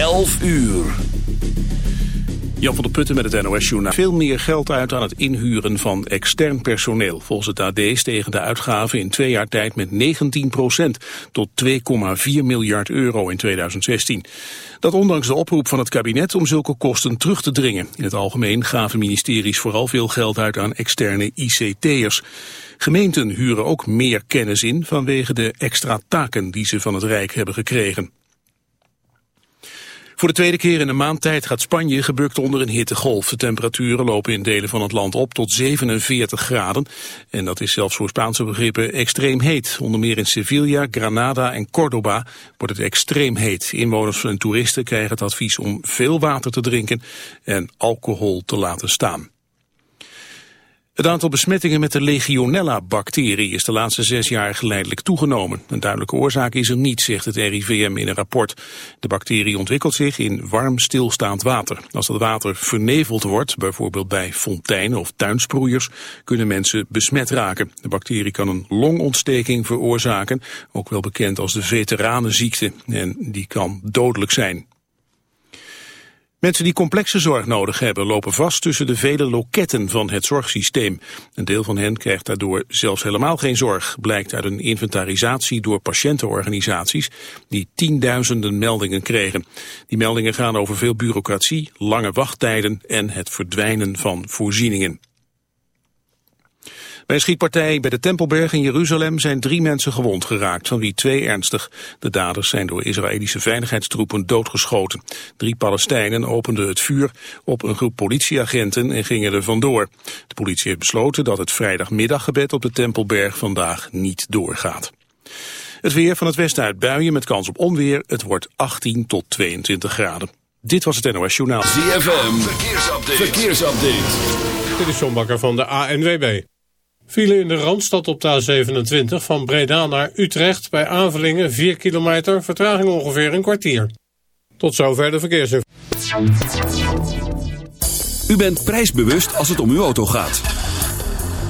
11 uur. Jan van der Putten met het NOS-journaal. Veel meer geld uit aan het inhuren van extern personeel. Volgens het AD stegen de uitgaven in twee jaar tijd met 19% tot 2,4 miljard euro in 2016. Dat ondanks de oproep van het kabinet om zulke kosten terug te dringen. In het algemeen gaven ministeries vooral veel geld uit aan externe ICT'ers. Gemeenten huren ook meer kennis in vanwege de extra taken die ze van het Rijk hebben gekregen. Voor de tweede keer in een maand tijd gaat Spanje gebukt onder een hittegolf. De temperaturen lopen in delen van het land op tot 47 graden. En dat is zelfs voor Spaanse begrippen extreem heet. Onder meer in Sevilla, Granada en Córdoba wordt het extreem heet. Inwoners en toeristen krijgen het advies om veel water te drinken en alcohol te laten staan. Het aantal besmettingen met de Legionella-bacterie is de laatste zes jaar geleidelijk toegenomen. Een duidelijke oorzaak is er niet, zegt het RIVM in een rapport. De bacterie ontwikkelt zich in warm stilstaand water. Als dat water verneveld wordt, bijvoorbeeld bij fonteinen of tuinsproeiers, kunnen mensen besmet raken. De bacterie kan een longontsteking veroorzaken, ook wel bekend als de veteranenziekte, en die kan dodelijk zijn. Mensen die complexe zorg nodig hebben lopen vast tussen de vele loketten van het zorgsysteem. Een deel van hen krijgt daardoor zelfs helemaal geen zorg, blijkt uit een inventarisatie door patiëntenorganisaties die tienduizenden meldingen kregen. Die meldingen gaan over veel bureaucratie, lange wachttijden en het verdwijnen van voorzieningen. Bij een schietpartij bij de Tempelberg in Jeruzalem zijn drie mensen gewond geraakt, van wie twee ernstig. De daders zijn door Israëlische veiligheidstroepen doodgeschoten. Drie Palestijnen openden het vuur op een groep politieagenten en gingen er vandoor. De politie heeft besloten dat het vrijdagmiddaggebed op de Tempelberg vandaag niet doorgaat. Het weer van het westen uit buien met kans op onweer. Het wordt 18 tot 22 graden. Dit was het NOS Journaal. ZFM, verkeersupdate. verkeersupdate. Dit is John Bakker van de ANWB. File in de Randstad op de A27 van Breda naar Utrecht bij Avelingen 4 kilometer, vertraging ongeveer een kwartier. Tot zover de verkeersinformatie. U bent prijsbewust als het om uw auto gaat.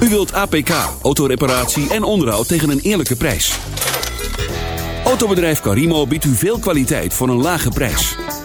U wilt APK, autoreparatie en onderhoud tegen een eerlijke prijs. Autobedrijf Carimo biedt u veel kwaliteit voor een lage prijs.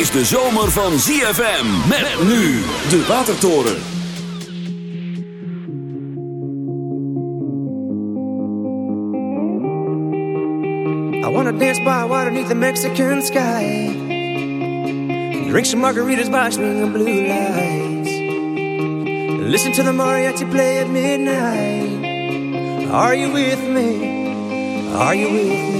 Is de zomer van ZFM. Met nu de Watertoren. I wanna dance by water beneath the Mexican sky. Drink some margaritas by swinging blue lights. Listen to the mariachi play at midnight. Are you with me? Are you with me?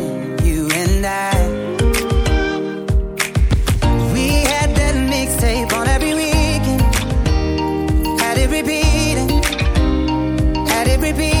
every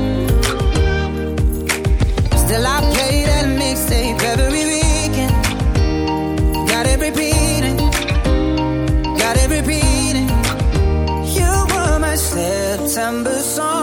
September song.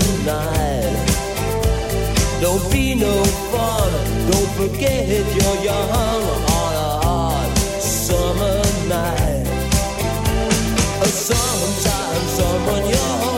of. Don't be no fun, don't forget you're young on a hot summer night. Sometimes someone you're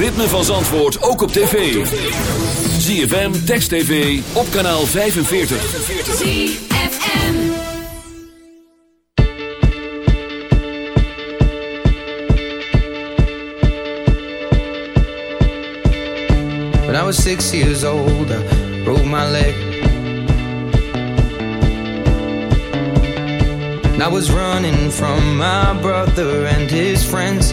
ritme van Zandvoort ook op tv. ZFM, Text TV, op kanaal 45. ZFM. When I was six years old, I broke my leg. And I was running from my brother and his friends.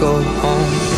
go home.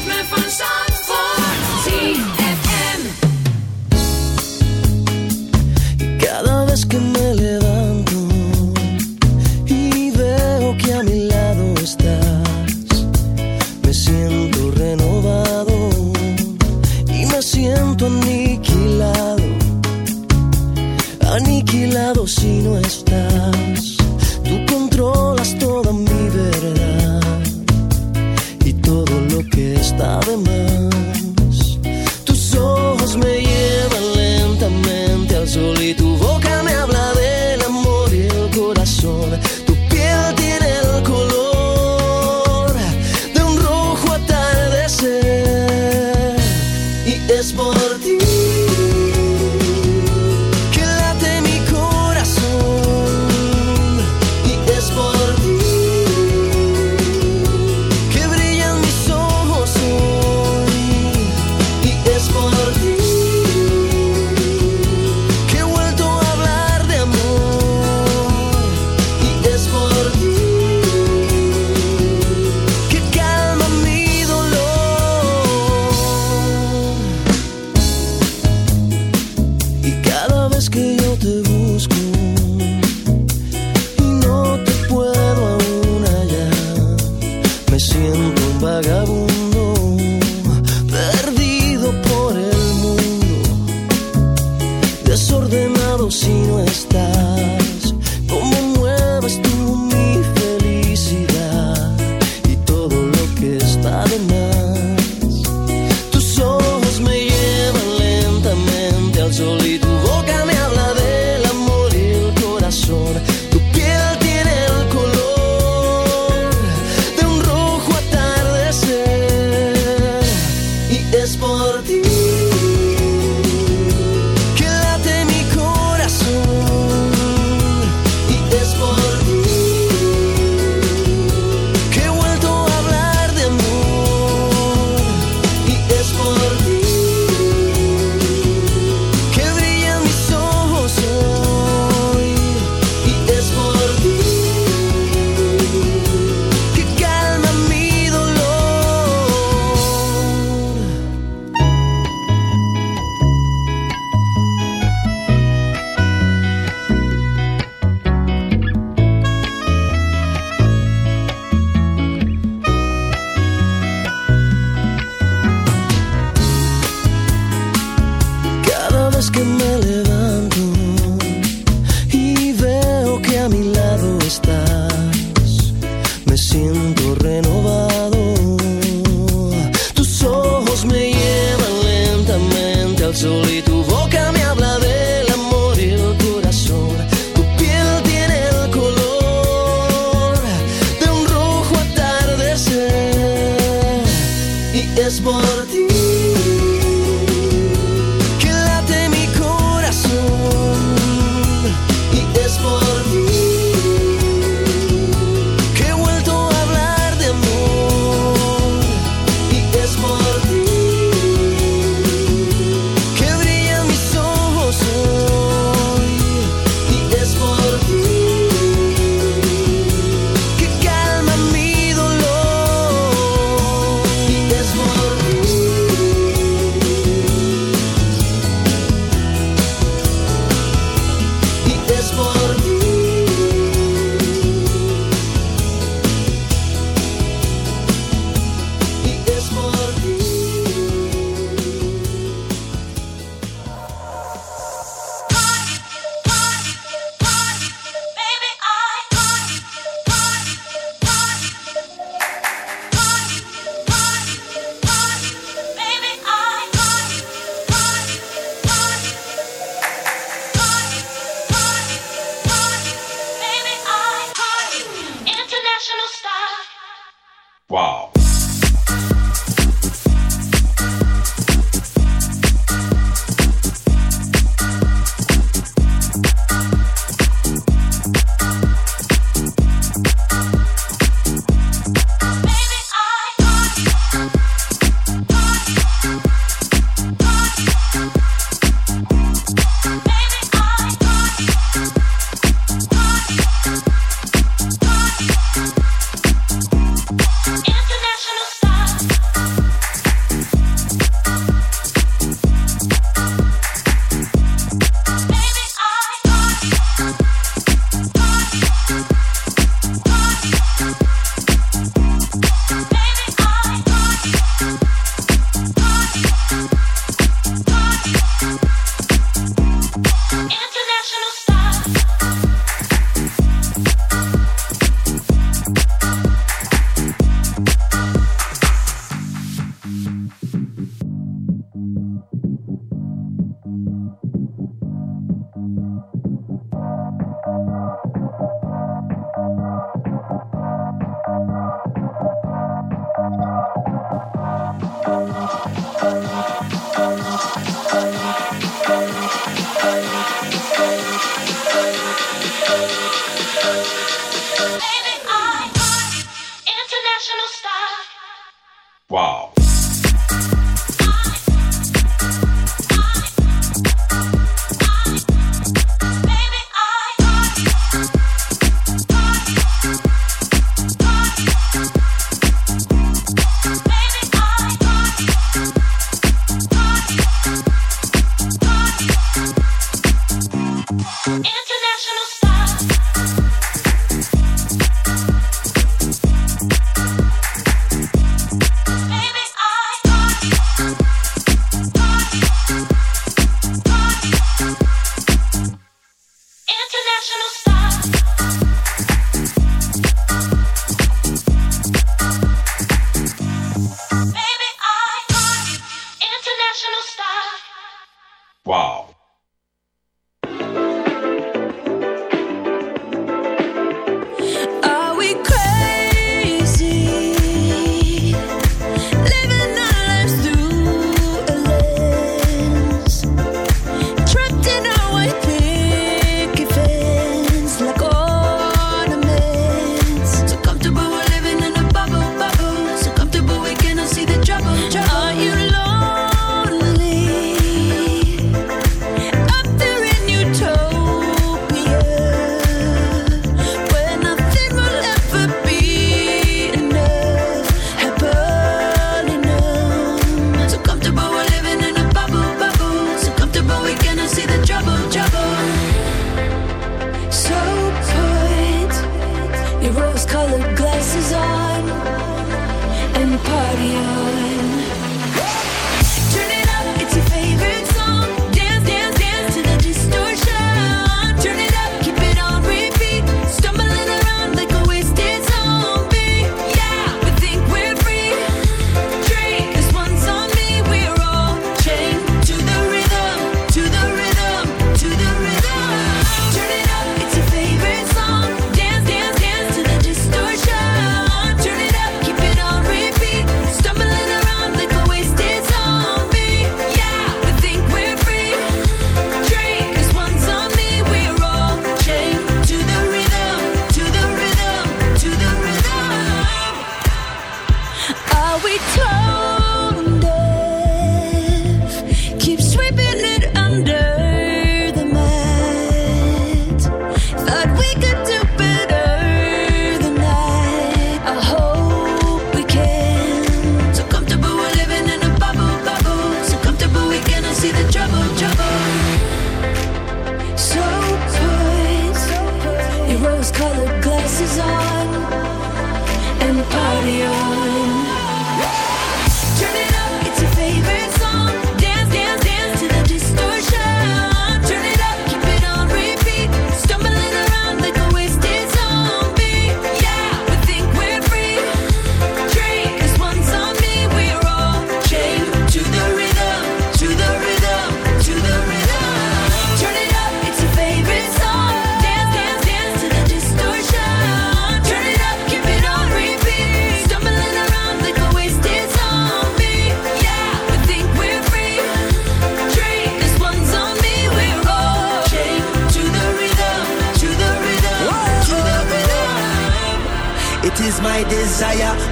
ritme van Zandvoort.